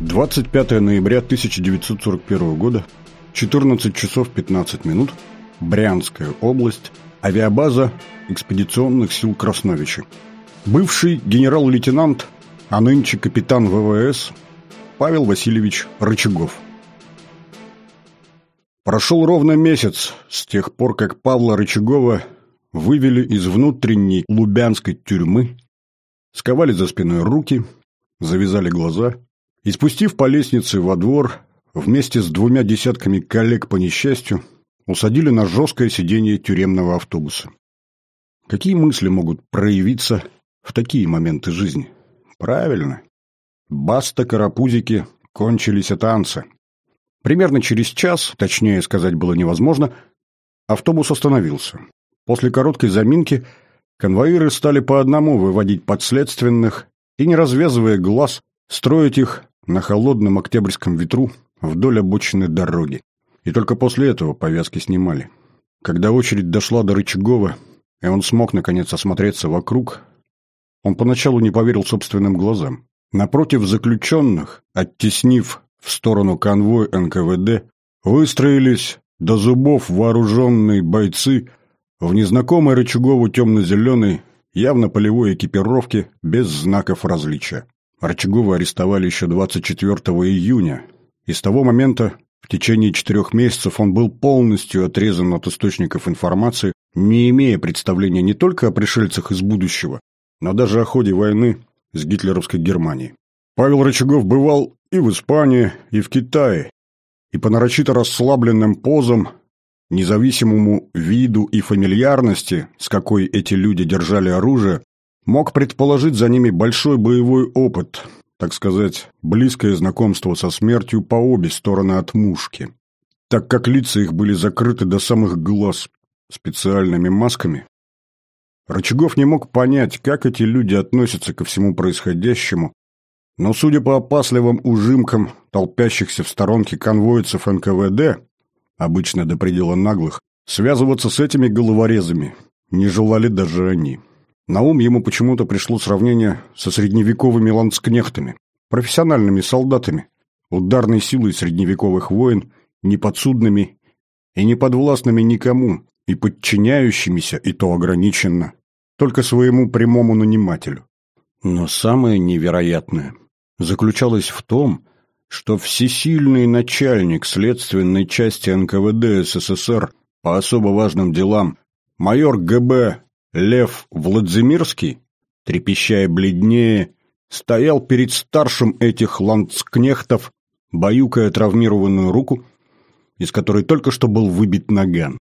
25 ноября 1941 года, 14 часов 15 минут, Брянская область, авиабаза экспедиционных сил Красновичи. Бывший генерал-лейтенант, а нынче капитан ВВС Павел Васильевич Рычагов. Прошел ровно месяц с тех пор, как Павла Рычагова вывели из внутренней лубянской тюрьмы, сковали за спиной руки, завязали глаза – и спустив по лестнице во двор, вместе с двумя десятками коллег по несчастью, усадили на жесткое сиденье тюремного автобуса. Какие мысли могут проявиться в такие моменты жизни? Правильно. Баста-карапузики кончились от танца. Примерно через час, точнее сказать было невозможно, автобус остановился. После короткой заминки конвоиры стали по одному выводить подследственных и, не развязывая глаз, строить их на холодном октябрьском ветру вдоль обочины дороги. И только после этого повязки снимали. Когда очередь дошла до Рычагова, и он смог, наконец, осмотреться вокруг, он поначалу не поверил собственным глазам. Напротив заключенных, оттеснив в сторону конвой НКВД, выстроились до зубов вооруженные бойцы в незнакомой Рычагову темно-зеленой, явно полевой экипировке без знаков различия. Арчагова арестовали еще 24 июня, и с того момента в течение четырех месяцев он был полностью отрезан от источников информации, не имея представления не только о пришельцах из будущего, но даже о ходе войны с гитлеровской Германией. Павел Рычагов бывал и в Испании, и в Китае, и по нарочито расслабленным позам, независимому виду и фамильярности, с какой эти люди держали оружие, мог предположить за ними большой боевой опыт, так сказать, близкое знакомство со смертью по обе стороны от мушки. Так как лица их были закрыты до самых глаз специальными масками, Рычагов не мог понять, как эти люди относятся ко всему происходящему, но, судя по опасливым ужимкам толпящихся в сторонке конвоицев НКВД, обычно до предела наглых, связываться с этими головорезами не желали даже они. На ум ему почему-то пришло сравнение со средневековыми ландскнехтами, профессиональными солдатами, ударной силой средневековых войн, неподсудными и неподвластными никому, и подчиняющимися, и то ограниченно, только своему прямому нанимателю. Но самое невероятное заключалось в том, что всесильный начальник следственной части НКВД СССР по особо важным делам майор ГБ Лев Владимирский, трепещая бледнее, стоял перед старшим этих ландскнехтов, баюкая травмированную руку, из которой только что был выбит наган.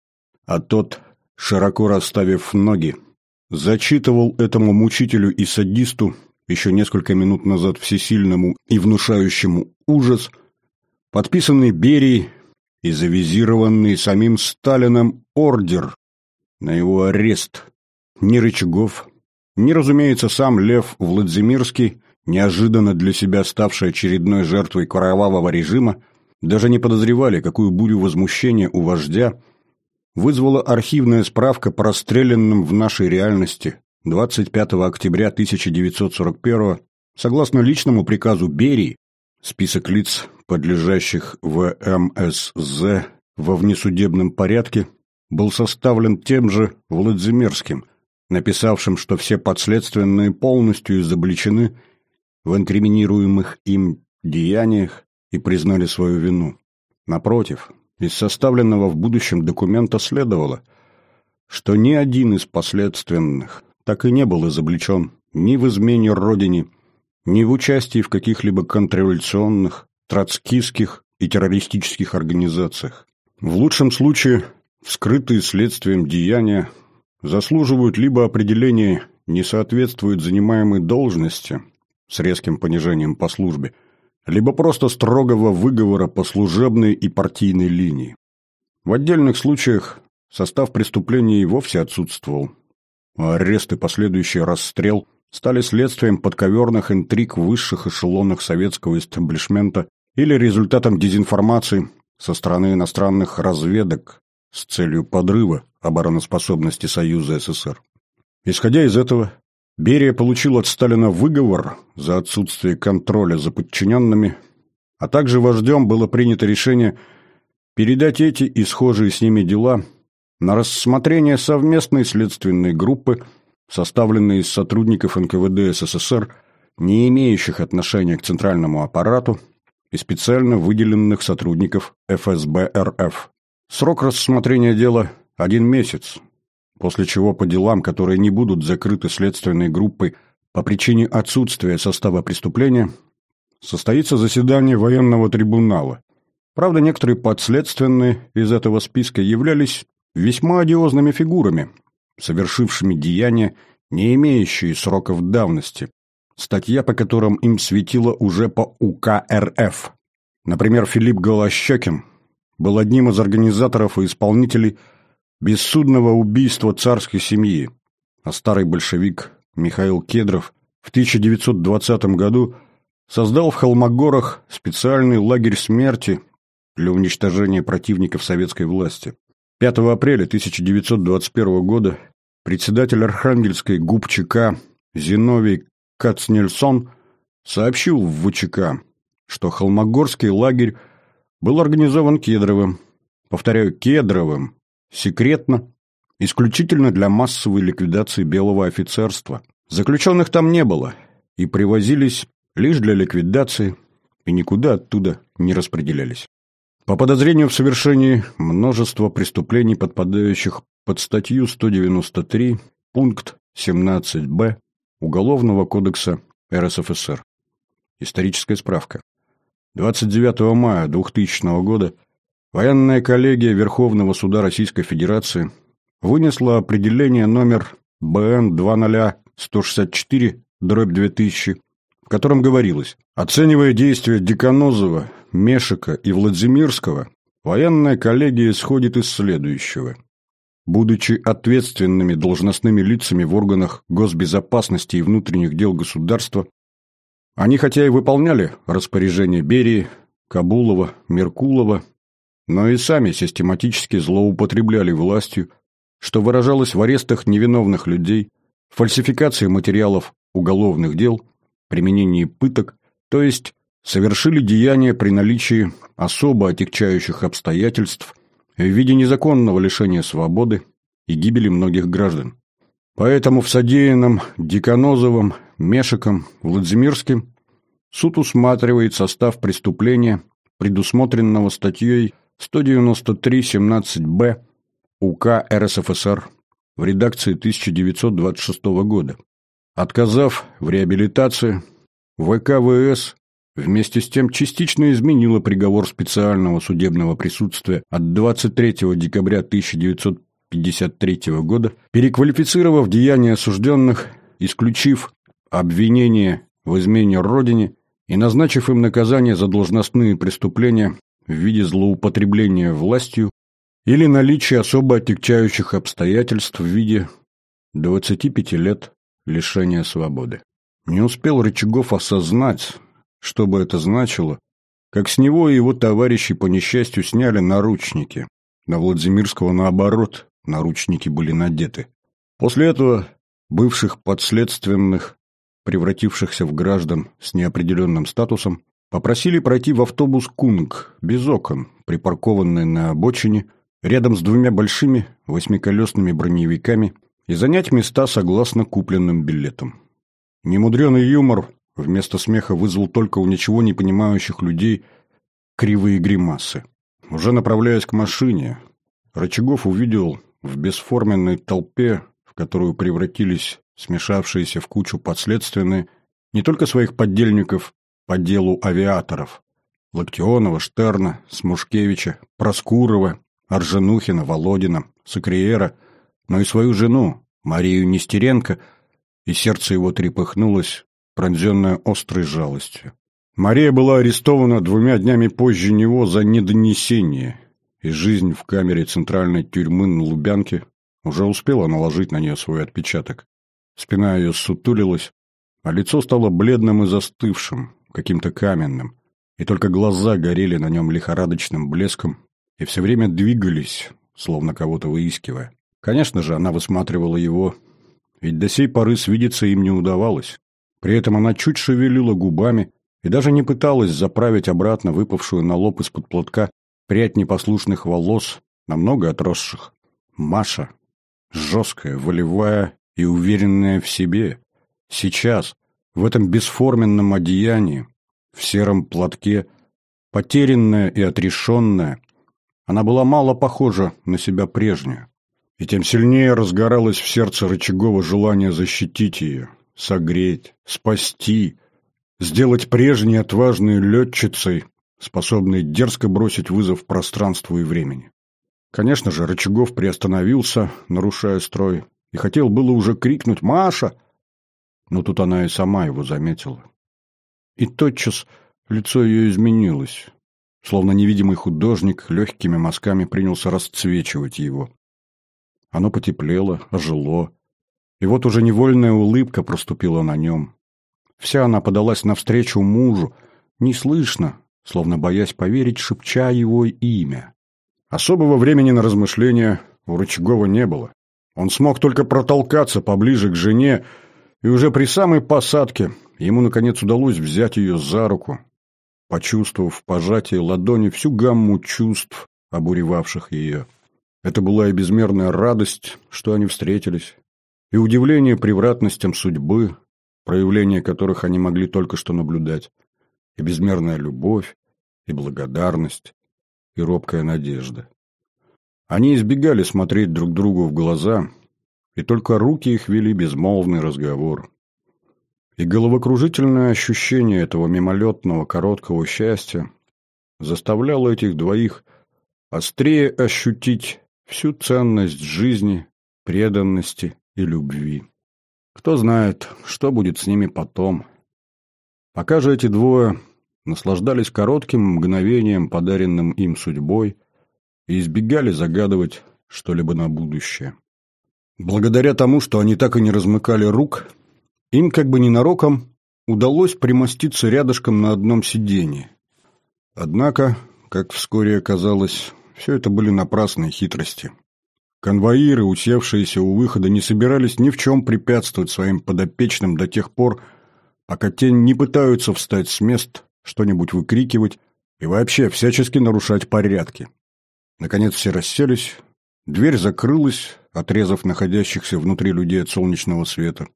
А тот, широко расставив ноги, зачитывал этому мучителю и садисту еще несколько минут назад всесильному и внушающему ужас, подписанный Берией и завизированный самим Сталином ордер на его арест ни Рычагов, ни, разумеется, сам Лев Владимирский, неожиданно для себя ставший очередной жертвой кровавого режима, даже не подозревали, какую бурю возмущения у вождя вызвала архивная справка по расстрелянным в нашей реальности 25 октября 1941 согласно личному приказу Берии, список лиц, подлежащих ВМСЗ во внесудебном порядке, был составлен тем же Владимирским – написавшим, что все подследственные полностью изобличены в инкриминируемых им деяниях и признали свою вину. Напротив, из составленного в будущем документа следовало, что ни один из последственных так и не был изобличен ни в измене Родине, ни в участии в каких-либо контрреволюционных, троцкистских и террористических организациях. В лучшем случае вскрытые следствием деяния заслуживают либо определения не соответствуют занимаемой должности с резким понижением по службе, либо просто строгого выговора по служебной и партийной линии. В отдельных случаях состав преступления и вовсе отсутствовал, а арест и последующий расстрел стали следствием подковерных интриг в высших эшелонах советского истеблишмента или результатом дезинформации со стороны иностранных разведок с целью подрыва обороноспособности Союза СССР. Исходя из этого, Берия получил от Сталина выговор за отсутствие контроля за подчиненными а также вождем было принято решение передать эти и схожие с ними дела на рассмотрение совместной следственной группы, составленной из сотрудников НКВД СССР, не имеющих отношения к центральному аппарату, и специально выделенных сотрудников ФСБ РФ. Срок рассмотрения дела – один месяц, после чего по делам, которые не будут закрыты следственной группой по причине отсутствия состава преступления, состоится заседание военного трибунала. Правда, некоторые подследственные из этого списка являлись весьма одиозными фигурами, совершившими деяния, не имеющие сроков давности, статья по которым им светила уже по УК РФ. Например, Филипп Голощекин был одним из организаторов и исполнителей бессудного убийства царской семьи, а старый большевик Михаил Кедров в 1920 году создал в Холмогорах специальный лагерь смерти для уничтожения противников советской власти. 5 апреля 1921 года председатель Архангельской ГУП Зиновий Кацнельсон сообщил в ВЧК, что Холмогорский лагерь был организован Кедровым, повторяю, Кедровым, секретно, исключительно для массовой ликвидации белого офицерства. Заключенных там не было, и привозились лишь для ликвидации, и никуда оттуда не распределялись. По подозрению в совершении множества преступлений, подпадающих под статью 193, пункт 17б Уголовного кодекса РСФСР. Историческая справка. 29 мая 2000 года военная коллегия Верховного суда Российской Федерации вынесла определение номер БН 20164 дробь 2000, в котором говорилось, оценивая действия Деканозова, Мешика и Владимирского, военная коллегия исходит из следующего – Будучи ответственными должностными лицами в органах госбезопасности и внутренних дел государства, они хотя и выполняли распоряжения Берии, Кабулова, Меркулова, но и сами систематически злоупотребляли властью, что выражалось в арестах невиновных людей, фальсификации материалов уголовных дел, применении пыток, то есть совершили деяния при наличии особо отягчающих обстоятельств в виде незаконного лишения свободы и гибели многих граждан. Поэтому в содеянном Диконозовым, Мешиком, Владимирским суд усматривает состав преступления, предусмотренного статьей 193.17б УК РСФСР в редакции 1926 года. Отказав в реабилитации, ВКВС Вместе с тем частично изменила приговор специального судебного присутствия от 23 декабря 1953 года, переквалифицировав деяния осужденных, исключив обвинение в измене Родине и назначив им наказание за должностные преступления в виде злоупотребления властью или наличия особо отягчающих обстоятельств в виде 25 лет лишения свободы. Не успел Рычагов осознать, что бы это значило, как с него и его товарищи по несчастью сняли наручники. На Владимирского, наоборот, наручники были надеты. После этого бывших подследственных, превратившихся в граждан с неопределенным статусом, попросили пройти в автобус «Кунг» без окон, припаркованный на обочине, рядом с двумя большими восьмиколесными броневиками, и занять места согласно купленным билетам. Немудренный юмор Вместо смеха вызвал только у ничего не понимающих людей кривые гримасы. Уже направляясь к машине, Рычагов увидел в бесформенной толпе, в которую превратились смешавшиеся в кучу подследственные, не только своих поддельников по делу авиаторов – Локтионова, Штерна, Смушкевича, Проскурова, Арженухина, Володина, Сакриера, но и свою жену, Марию Нестеренко, и сердце его трепыхнулось пронзенная острой жалостью. Мария была арестована двумя днями позже него за недонесение, и жизнь в камере центральной тюрьмы на Лубянке уже успела наложить на нее свой отпечаток. Спина ее сутулилась, а лицо стало бледным и застывшим, каким-то каменным, и только глаза горели на нем лихорадочным блеском и все время двигались, словно кого-то выискивая. Конечно же, она высматривала его, ведь до сей поры свидеться им не удавалось. При этом она чуть шевелила губами, и даже не пыталась заправить обратно выпавшую на лоб из-под платка прядь непослушных волос, намного отросших. Маша, жесткая, волевая и уверенная в себе, сейчас, в этом бесформенном одеянии, в сером платке, потерянная и отрешенная, она была мало похожа на себя прежнюю. И тем сильнее разгоралось в сердце Рычагова желание защитить ее, согреть, спасти, сделать прежней отважной летчицей, способной дерзко бросить вызов пространству и времени. Конечно же, Рычагов приостановился, нарушая строй, и хотел было уже крикнуть «Маша!», но тут она и сама его заметила. И тотчас лицо ее изменилось, словно невидимый художник легкими мазками принялся расцвечивать его. Оно потеплело, ожило, и вот уже невольная улыбка проступила на нем. Вся она подалась навстречу мужу, неслышно, словно боясь поверить, шепча его имя. Особого времени на размышления у Рычагова не было. Он смог только протолкаться поближе к жене, и уже при самой посадке ему, наконец, удалось взять ее за руку, почувствовав в пожатии ладони всю гамму чувств, обуревавших ее. Это была и безмерная радость, что они встретились, и удивление превратностям судьбы, проявления которых они могли только что наблюдать, и безмерная любовь, и благодарность, и робкая надежда. Они избегали смотреть друг другу в глаза, и только руки их вели безмолвный разговор. И головокружительное ощущение этого мимолетного короткого счастья заставляло этих двоих острее ощутить всю ценность жизни, преданности и любви. Кто знает, что будет с ними потом. Пока же эти двое наслаждались коротким мгновением, подаренным им судьбой, и избегали загадывать что-либо на будущее. Благодаря тому, что они так и не размыкали рук, им как бы ненароком удалось примоститься рядышком на одном сиденье. Однако, как вскоре оказалось, все это были напрасные хитрости. Конвоиры, усевшиеся у выхода, не собирались ни в чем препятствовать своим подопечным до тех пор, пока те не пытаются встать с мест, что-нибудь выкрикивать и вообще всячески нарушать порядки. Наконец все расселись, дверь закрылась, отрезав находящихся внутри людей от солнечного света.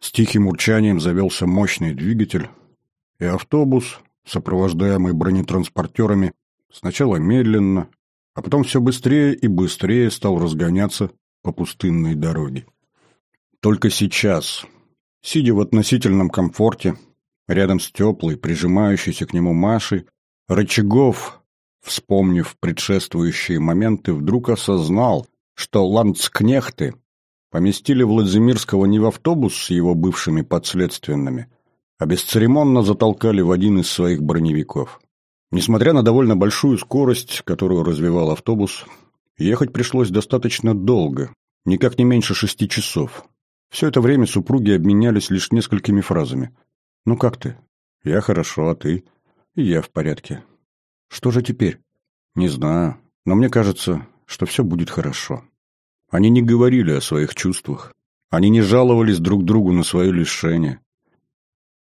С тихим урчанием завелся мощный двигатель, и автобус, сопровождаемый бронетранспортерами, сначала медленно, а потом все быстрее и быстрее стал разгоняться по пустынной дороге. Только сейчас, сидя в относительном комфорте, рядом с теплой, прижимающейся к нему Машей, Рычагов, вспомнив предшествующие моменты, вдруг осознал, что ландскнехты поместили Владимирского не в автобус с его бывшими подследственными, а бесцеремонно затолкали в один из своих броневиков. Несмотря на довольно большую скорость, которую развивал автобус, ехать пришлось достаточно долго, никак не меньше шести часов. Все это время супруги обменялись лишь несколькими фразами. «Ну как ты?» «Я хорошо, а ты?» «И я в порядке». «Что же теперь?» «Не знаю, но мне кажется, что все будет хорошо». Они не говорили о своих чувствах. Они не жаловались друг другу на свое лишение.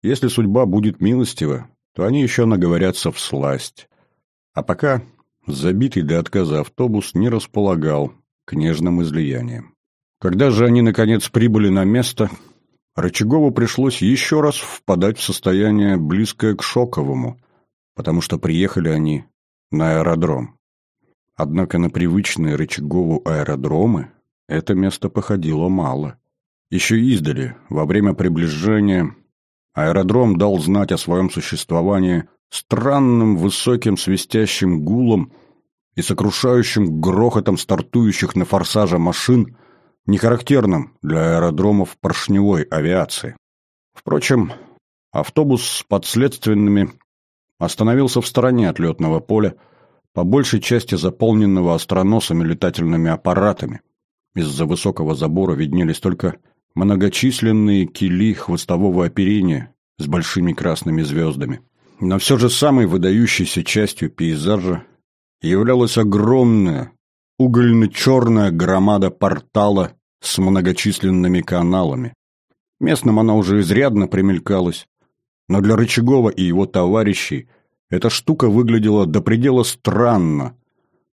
Если судьба будет милостива, то они еще наговорятся в сласть. А пока забитый до отказа автобус не располагал к нежным излияниям. Когда же они, наконец, прибыли на место, Рычагову пришлось еще раз впадать в состояние, близкое к шоковому, потому что приехали они на аэродром. Однако на привычные Рычагову аэродромы это место походило мало. Еще издали, во время приближения, Аэродром дал знать о своем существовании странным высоким свистящим гулом и сокрушающим грохотом стартующих на форсаже машин, не характерным для аэродромов поршневой авиации. Впрочем, автобус с подследственными остановился в стороне от летного поля, по большей части заполненного остроносыми летательными аппаратами. Из-за высокого забора виднелись только многочисленные кили хвостового оперения с большими красными звездами. Но все же самой выдающейся частью пейзажа являлась огромная, угольно-черная громада портала с многочисленными каналами. Местным она уже изрядно примелькалась, Но для Рычагова и его товарищей эта штука выглядела до предела странно,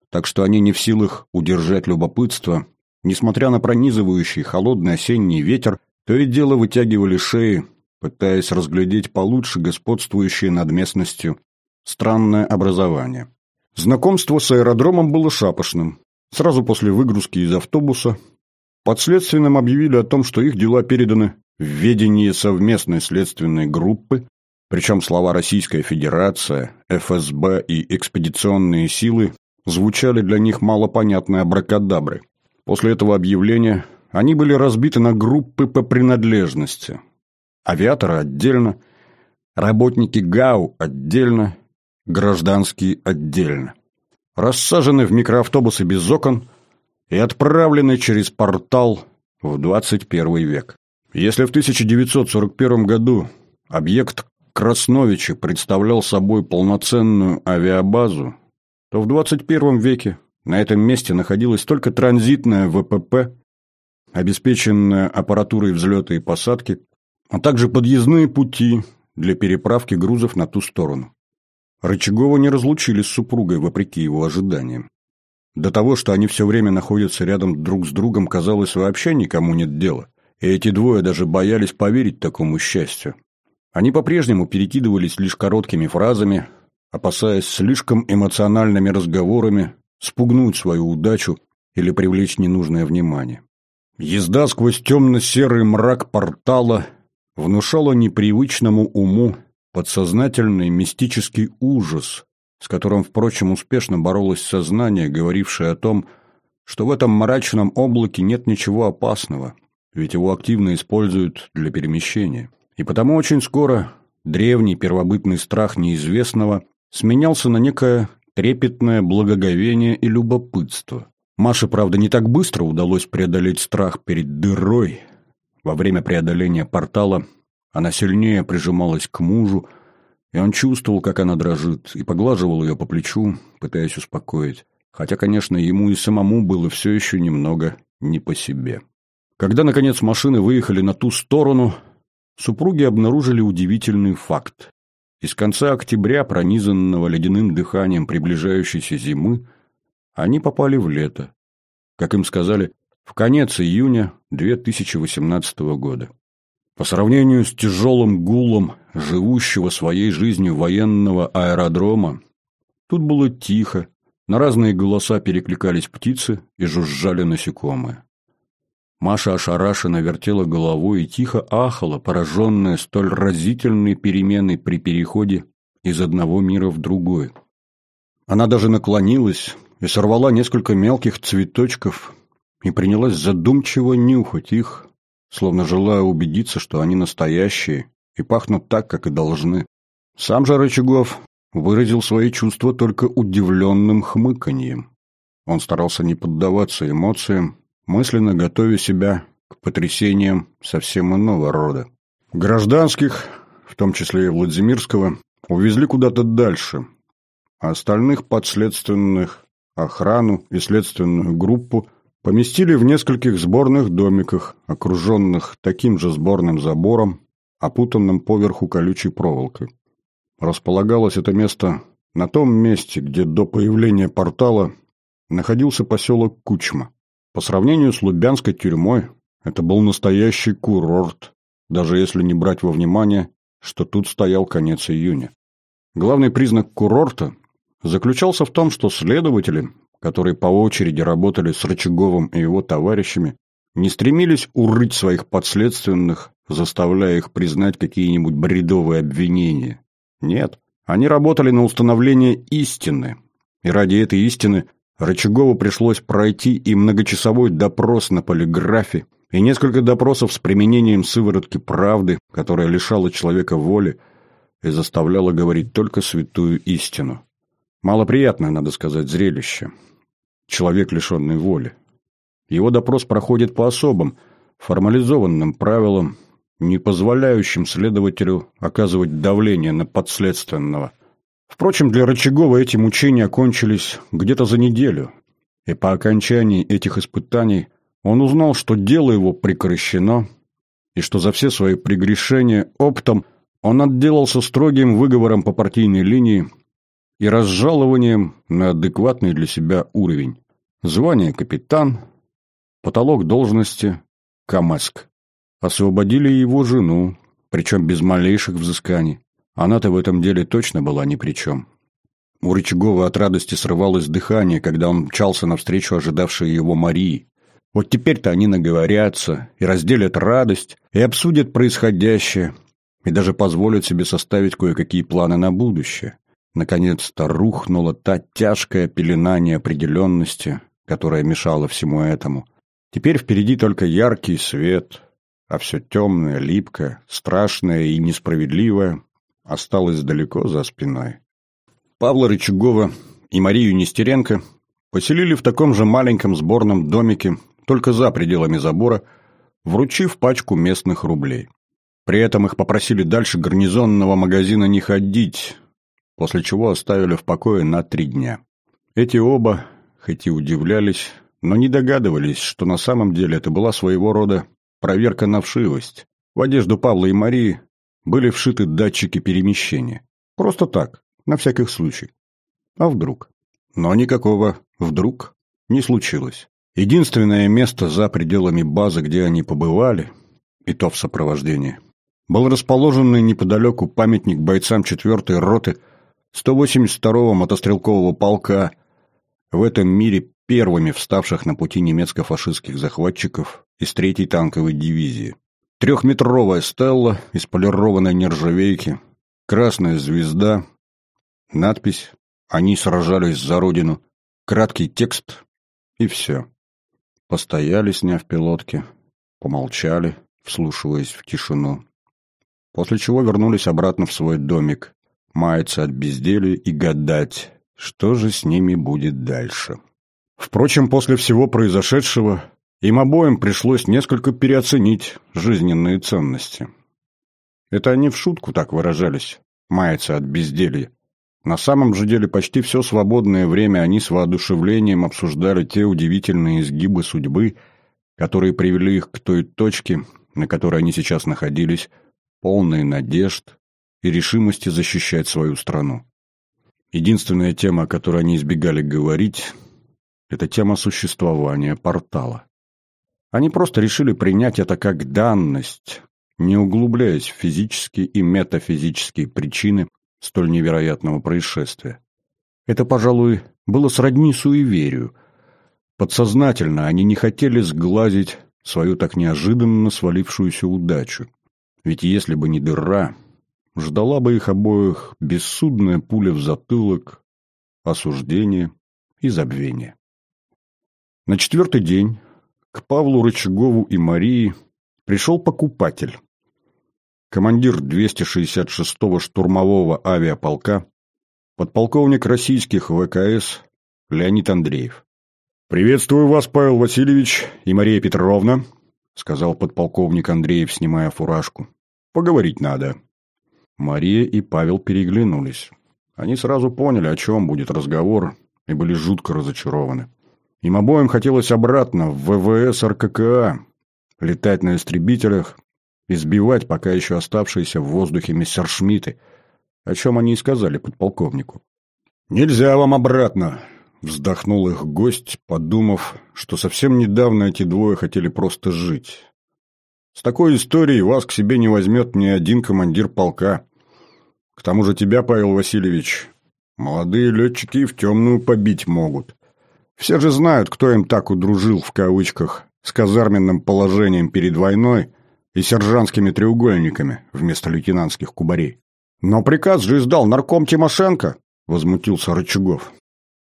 так что они не в силах удержать любопытство, несмотря на пронизывающий холодный осенний ветер, то и дело вытягивали шеи, пытаясь разглядеть получше господствующее над местностью странное образование. Знакомство с аэродромом было шапошным. Сразу после выгрузки из автобуса подследственным объявили о том, что их дела переданы в ведение совместной следственной группы, причем слова «Российская Федерация», ФСБ и экспедиционные силы звучали для них малопонятные абракадабры. После этого объявления они были разбиты на группы по принадлежности. Авиаторы отдельно, работники ГАУ отдельно, гражданские отдельно. Рассажены в микроавтобусы без окон и отправлены через портал в 21 век. Если в 1941 году объект Красновича представлял собой полноценную авиабазу, то в 21 веке на этом месте находилась только транзитная ВПП, обеспеченная аппаратурой взлета и посадки, а также подъездные пути для переправки грузов на ту сторону. Рычагова не разлучили с супругой, вопреки его ожиданиям. До того, что они все время находятся рядом друг с другом, казалось, вообще никому нет дела. И эти двое даже боялись поверить такому счастью. Они по-прежнему перекидывались лишь короткими фразами, опасаясь слишком эмоциональными разговорами спугнуть свою удачу или привлечь ненужное внимание. Езда сквозь темно-серый мрак портала внушала непривычному уму подсознательный мистический ужас, с которым, впрочем, успешно боролось сознание, говорившее о том, что в этом мрачном облаке нет ничего опасного, ведь его активно используют для перемещения. И потому очень скоро древний первобытный страх неизвестного сменялся на некое трепетное благоговение и любопытство. Маше, правда, не так быстро удалось преодолеть страх перед дырой. Во время преодоления портала она сильнее прижималась к мужу, и он чувствовал, как она дрожит, и поглаживал ее по плечу, пытаясь успокоить. Хотя, конечно, ему и самому было все еще немного не по себе. Когда, наконец, машины выехали на ту сторону, супруги обнаружили удивительный факт. Из конца октября, пронизанного ледяным дыханием приближающейся зимы, они попали в лето. Как им сказали, в конец июня 2018 года. По сравнению с тяжелым гулом живущего своей жизнью военного аэродрома, тут было тихо, на разные голоса перекликались птицы и жужжали насекомые. Маша ошарашенно вертела головой и тихо ахала, пораженная столь разительной переменой при переходе из одного мира в другой. Она даже наклонилась и сорвала несколько мелких цветочков и принялась задумчиво нюхать их, словно желая убедиться, что они настоящие и пахнут так, как и должны. Сам же Рычагов выразил свои чувства только удивленным хмыканьем. Он старался не поддаваться эмоциям, мысленно готовя себя к потрясениям совсем иного рода. Гражданских, в том числе и Владимирского, увезли куда-то дальше, а остальных подследственных, охрану и следственную группу поместили в нескольких сборных домиках, окруженных таким же сборным забором, опутанным поверху колючей проволокой. Располагалось это место на том месте, где до появления портала находился поселок Кучма. По сравнению с Лубянской тюрьмой, это был настоящий курорт, даже если не брать во внимание, что тут стоял конец июня. Главный признак курорта заключался в том, что следователи, которые по очереди работали с Рычаговым и его товарищами, не стремились урыть своих подследственных, заставляя их признать какие-нибудь бредовые обвинения. Нет, они работали на установление истины, и ради этой истины Рычагову пришлось пройти и многочасовой допрос на полиграфе, и несколько допросов с применением сыворотки правды, которая лишала человека воли и заставляла говорить только святую истину. Малоприятное, надо сказать, зрелище. Человек, лишенный воли. Его допрос проходит по особым, формализованным правилам, не позволяющим следователю оказывать давление на подследственного. Впрочем, для Рычагова эти мучения окончились где-то за неделю, и по окончании этих испытаний он узнал, что дело его прекращено, и что за все свои прегрешения оптом Он отделался строгим выговором по партийной линии и разжалованием на адекватный для себя уровень. Звание капитан, потолок должности – Камаск. Освободили его жену, причем без малейших взысканий. Она-то в этом деле точно была ни при чем. У Рычагова от радости срывалось дыхание, когда он мчался навстречу ожидавшей его Марии. Вот теперь-то они наговорятся и разделят радость, и обсудят происходящее, и даже позволят себе составить кое-какие планы на будущее. Наконец-то рухнула та тяжкая пелена неопределенности, которая мешала всему этому. Теперь впереди только яркий свет, а все темное, липкое, страшное и несправедливое осталось далеко за спиной. Павла Рычагова и Марию Нестеренко поселили в таком же маленьком сборном домике, только за пределами забора, вручив пачку местных рублей. При этом их попросили дальше гарнизонного магазина не ходить, после чего оставили в покое на три дня. Эти оба, хоть и удивлялись, но не догадывались, что на самом деле это была своего рода проверка на вшивость. В одежду Павла и Марии были вшиты датчики перемещения. Просто так, на всякий случай. А вдруг? Но никакого «вдруг» не случилось. Единственное место за пределами базы, где они побывали, и то в сопровождении, был расположенный неподалеку памятник бойцам 4-й роты 182-го мотострелкового полка, в этом мире первыми вставших на пути немецко-фашистских захватчиков из 3-й танковой дивизии. Трехметровая стелла из полированной нержавейки, красная звезда Надпись «Они сражались за родину», краткий текст и все. Постояли, сняв пилотки, помолчали, вслушиваясь в тишину. После чего вернулись обратно в свой домик, маяться от безделия и гадать, что же с ними будет дальше. Впрочем, после всего произошедшего им обоим пришлось несколько переоценить жизненные ценности. Это они в шутку так выражались, маяться от безделья. На самом же деле почти все свободное время они с воодушевлением обсуждали те удивительные изгибы судьбы, которые привели их к той точке, на которой они сейчас находились, полные надежд и решимости защищать свою страну. Единственная тема, о которой они избегали говорить, это тема существования портала. Они просто решили принять это как данность, не углубляясь в физические и метафизические причины, столь невероятного происшествия. Это, пожалуй, было сродни суеверию. Подсознательно они не хотели сглазить свою так неожиданно свалившуюся удачу. Ведь если бы не дыра, ждала бы их обоих бессудная пуля в затылок, осуждение и забвение. На четвертый день к Павлу Рычагову и Марии пришел покупатель, командир 266-го штурмового авиаполка, подполковник российских ВКС Леонид Андреев. «Приветствую вас, Павел Васильевич и Мария Петровна», — сказал подполковник Андреев, снимая фуражку. «Поговорить надо». Мария и Павел переглянулись. Они сразу поняли, о чем будет разговор, и были жутко разочарованы. Им обоим хотелось обратно в ВВС РККА, летать на истребителях избивать пока еще оставшиеся в воздухе мессершмитты, о чем они и сказали подполковнику. «Нельзя вам обратно!» — вздохнул их гость, подумав, что совсем недавно эти двое хотели просто жить. «С такой историей вас к себе не возьмет ни один командир полка. К тому же тебя, Павел Васильевич, молодые летчики в темную побить могут. Все же знают, кто им так удружил, в кавычках, с казарменным положением перед войной, и сержантскими треугольниками вместо лейтенантских кубарей. «Но приказ же издал нарком Тимошенко!» — возмутился Рычагов.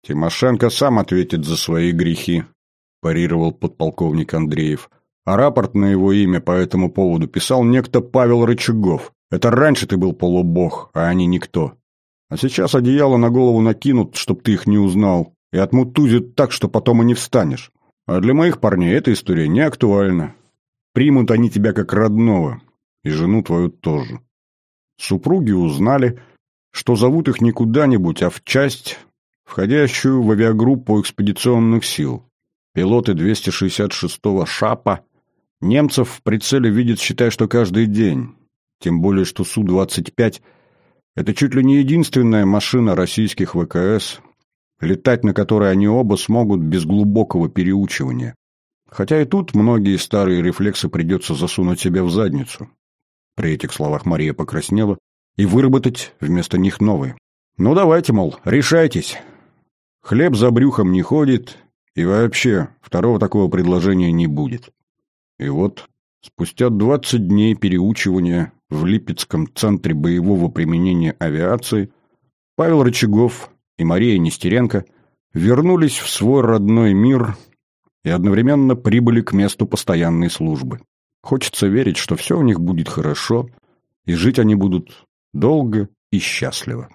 «Тимошенко сам ответит за свои грехи», — парировал подполковник Андреев. «А рапорт на его имя по этому поводу писал некто Павел Рычагов. Это раньше ты был полубог, а они никто. А сейчас одеяло на голову накинут, чтоб ты их не узнал, и отмутузят так, что потом и не встанешь. А для моих парней эта история не актуальна. Примут они тебя как родного, и жену твою тоже. Супруги узнали, что зовут их не куда-нибудь, а в часть, входящую в авиагруппу экспедиционных сил. Пилоты 266-го ШАПа немцев в прицеле видят, считай, что каждый день. Тем более что Су-25 – это чуть ли не единственная машина российских ВКС, летать на которой они оба смогут без глубокого переучивания. Хотя и тут многие старые рефлексы придется засунуть себе в задницу. При этих словах Мария покраснела и выработать вместо них новые. Ну давайте, мол, решайтесь. Хлеб за брюхом не ходит, и вообще второго такого предложения не будет. И вот спустя 20 дней переучивания в Липецком центре боевого применения авиации Павел Рычагов и Мария Нестеренко вернулись в свой родной мир и одновременно прибыли к месту постоянной службы. Хочется верить, что все у них будет хорошо, и жить они будут долго и счастливо.